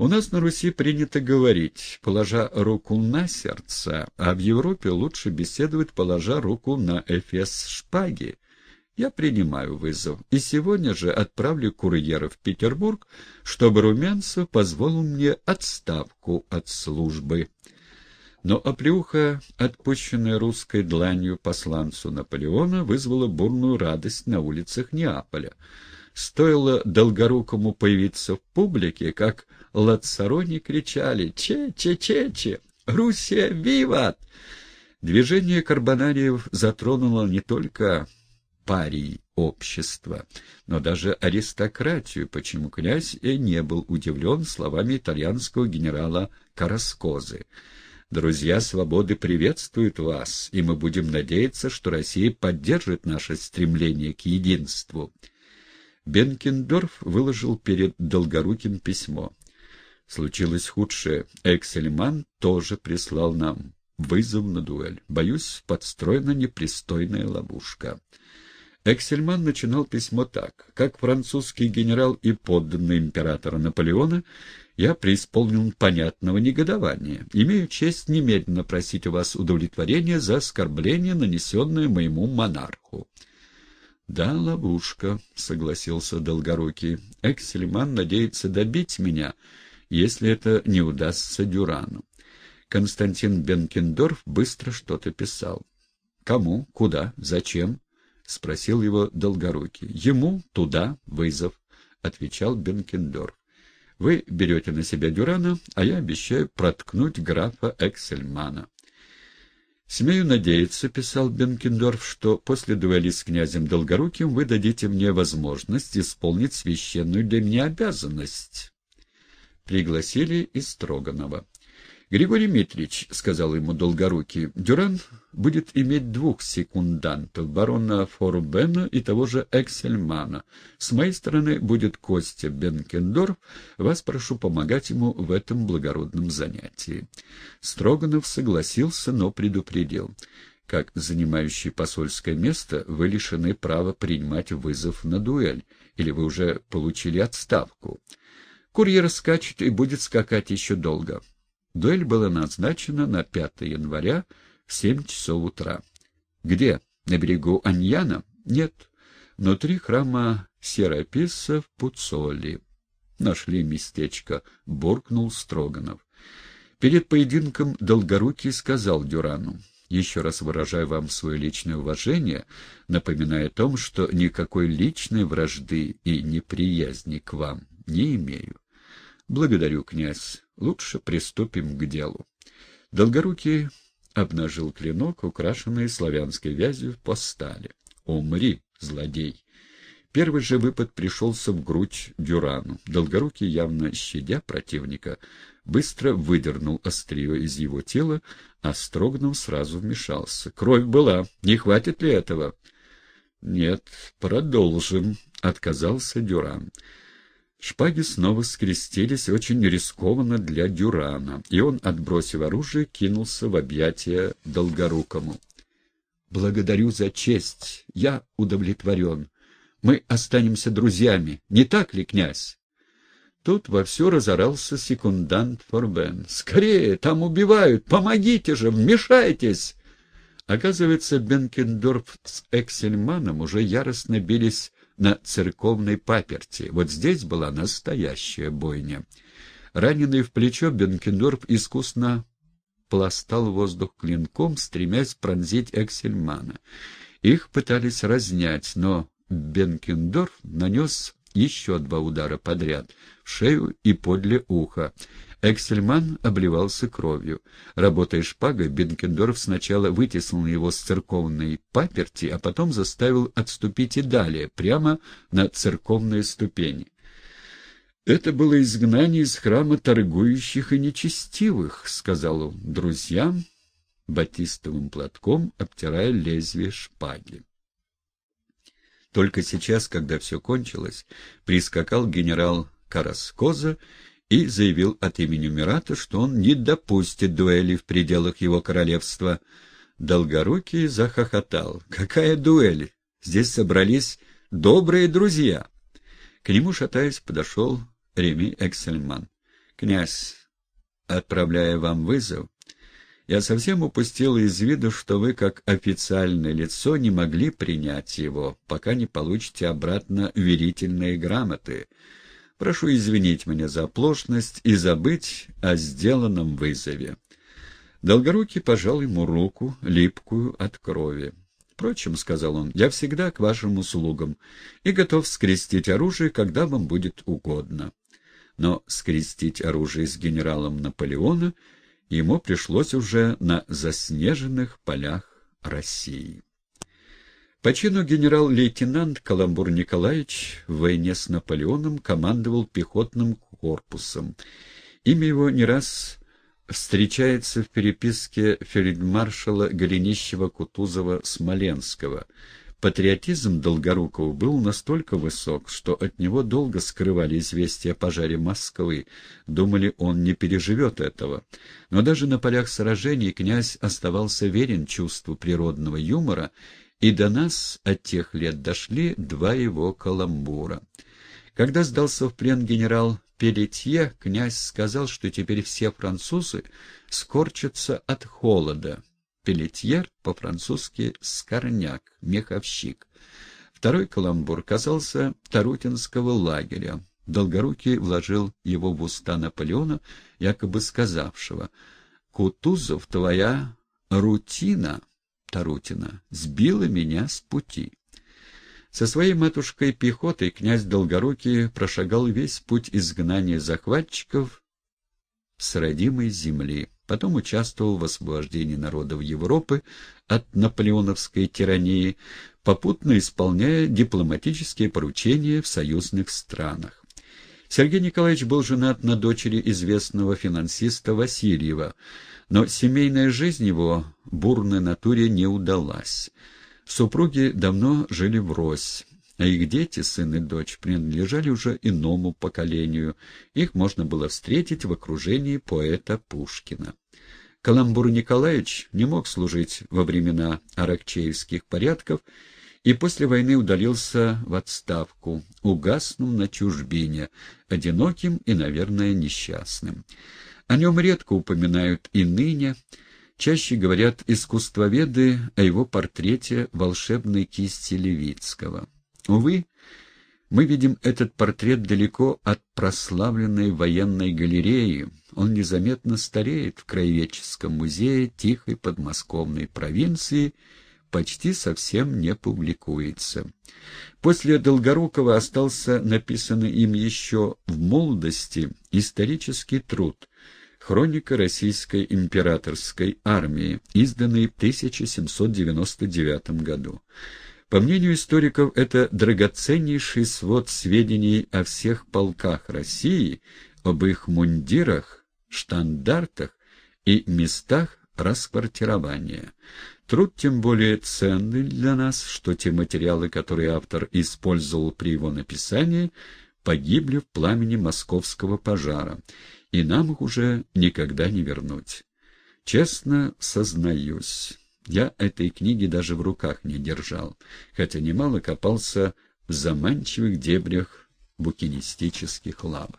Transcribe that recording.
У нас на Руси принято говорить, положа руку на сердце, а в Европе лучше беседовать, положа руку на эфес шпаги. Я принимаю вызов, и сегодня же отправлю курьера в Петербург, чтобы Румянцев позволил мне отставку от службы. Но оплеуха, отпущенная русской дланью посланцу Наполеона, вызвала бурную радость на улицах Неаполя. Стоило Долгорукому появиться в публике, как Лацарони кричали «Че-че-че-че! Руссия, виват!» Движение карбонариев затронуло не только парий общества, но даже аристократию, почему князь и не был удивлен словами итальянского генерала Караскозы. «Друзья свободы приветствуют вас, и мы будем надеяться, что Россия поддержит наше стремление к единству». Бенкендорф выложил перед Долгоруким письмо. Случилось худшее. Эксельман тоже прислал нам вызов на дуэль. Боюсь, подстроена непристойная ловушка. Эксельман начинал письмо так. «Как французский генерал и подданный императора Наполеона, я преисполнен понятного негодования. Имею честь немедленно просить у вас удовлетворения за оскорбление, нанесенное моему монарху». «Да, ловушка», — согласился Долгорукий. «Эксельман надеется добить меня, если это не удастся Дюрану». Константин Бенкендорф быстро что-то писал. «Кому? Куда? Зачем?» — спросил его Долгорукий. «Ему туда вызов», — отвечал Бенкендорф. «Вы берете на себя Дюрана, а я обещаю проткнуть графа Эксельмана». «Смею надеяться», — писал Бенкендорф, «что после дуэли с князем Долгоруким вы дадите мне возможность исполнить священную для меня обязанность». Пригласили и Строганова. Григорий Митрич, — сказал ему Долгорукий, — Дюран будет иметь двух секундантов, барона Форбена и того же Эксельмана. С моей стороны будет Костя Бенкендорф. Вас прошу помогать ему в этом благородном занятии. Строганов согласился, но предупредил. Как занимающий посольское место, вы лишены права принимать вызов на дуэль, или вы уже получили отставку. Курьер скачет и будет скакать еще долго. Дуэль была назначена на 5 января в 7 часов утра. Где? На берегу Аньяна? Нет. Внутри храма Сераписа в Пуцоли. Нашли местечко, буркнул Строганов. Перед поединком Долгорукий сказал Дюрану. Еще раз выражаю вам свое личное уважение, напоминая о том, что никакой личной вражды и неприязни к вам не имею. Благодарю, князь. Лучше приступим к делу. Долгорукий обнажил клинок, украшенный славянской вязью по стали. «Умри, злодей!» Первый же выпад пришелся в грудь Дюрану. Долгорукий, явно щадя противника, быстро выдернул острие из его тела, а Строганов сразу вмешался. «Кровь была. Не хватит ли этого?» «Нет, продолжим», — отказался Дюран. Шпаги снова скрестились очень рискованно для Дюрана, и он, отбросив оружие, кинулся в объятия Долгорукому. «Благодарю за честь. Я удовлетворен. Мы останемся друзьями. Не так ли, князь?» Тут вовсю разорался секундант Форбен. «Скорее! Там убивают! Помогите же! Вмешайтесь!» Оказывается, Бенкендорф с Эксельманом уже яростно бились на церковной паперти. Вот здесь была настоящая бойня. Раненый в плечо, Бенкендорф искусно пластал воздух клинком, стремясь пронзить Эксельмана. Их пытались разнять, но Бенкендорф нанес еще два удара подряд — в шею и подле уха. Эксельман обливался кровью. Работая шпагой, Бенкендорф сначала вытеснил его с церковной паперти, а потом заставил отступить и далее, прямо на церковные ступени. «Это было изгнание из храма торгующих и нечестивых», — сказал он друзьям, батистовым платком обтирая лезвие шпаги. Только сейчас, когда все кончилось, прискакал генерал Караскоза и заявил от имени Мирата, что он не допустит дуэли в пределах его королевства. Долгорукий захохотал. «Какая дуэль? Здесь собрались добрые друзья!» К нему, шатаясь, подошел Реми Эксельман. Князь, отправляя вам вызов, я совсем упустил из виду, что вы, как официальное лицо, не могли принять его, пока не получите обратно верительные грамоты. Прошу извинить меня за оплошность и забыть о сделанном вызове. Долгорукий пожал ему руку, липкую от крови. «Впрочем, — сказал он, — я всегда к вашим услугам и готов скрестить оружие, когда вам будет угодно». Но скрестить оружие с генералом Наполеона ему пришлось уже на заснеженных полях России. По чину генерал-лейтенант Каламбур Николаевич в войне с Наполеоном командовал пехотным корпусом. Имя его не раз встречается в переписке фельдмаршала Голенищева-Кутузова-Смоленского. Патриотизм Долгорукова был настолько высок, что от него долго скрывали известия о пожаре Москвы, думали, он не переживет этого. Но даже на полях сражений князь оставался верен чувству природного юмора и до нас от тех лет дошли два его каламбура. Когда сдался в плен генерал Пелетье, князь сказал, что теперь все французы скорчатся от холода. Пелетьер по-французски «скорняк», «меховщик». Второй каламбур казался Тарутинского лагеря. Долгорукий вложил его в уста Наполеона, якобы сказавшего «Кутузов, твоя рутина» Тарутина, сбила меня с пути. Со своей матушкой пехотой князь Долгорукий прошагал весь путь изгнания захватчиков с родимой земли. Потом участвовал в освобождении народов Европы от наполеоновской тирании, попутно исполняя дипломатические поручения в союзных странах. Сергей Николаевич был женат на дочери известного финансиста Васильева, но семейная жизнь его бурной натуре не удалась. Супруги давно жили врозь, а их дети, сын и дочь, принадлежали уже иному поколению. Их можно было встретить в окружении поэта Пушкина. Каламбур Николаевич не мог служить во времена аракчеевских порядков и после войны удалился в отставку, угаснув на чужбине, одиноким и, наверное, несчастным. О нем редко упоминают и ныне, чаще говорят искусствоведы о его портрете волшебной кисти Левицкого. Увы, мы видим этот портрет далеко от прославленной военной галереи. Он незаметно стареет в Краеведческом музее тихой подмосковной провинции, почти совсем не публикуется. После Долгорукова остался написанный им еще в молодости исторический труд «Хроника российской императорской армии», изданный в 1799 году. По мнению историков, это драгоценнейший свод сведений о всех полках России, об их мундирах, штандартах и местах расквартирования. Труд тем более ценный для нас, что те материалы, которые автор использовал при его написании, погибли в пламени московского пожара, и нам их уже никогда не вернуть. Честно сознаюсь. Я этой книги даже в руках не держал, хотя немало копался в заманчивых дебрях букинистических лавок.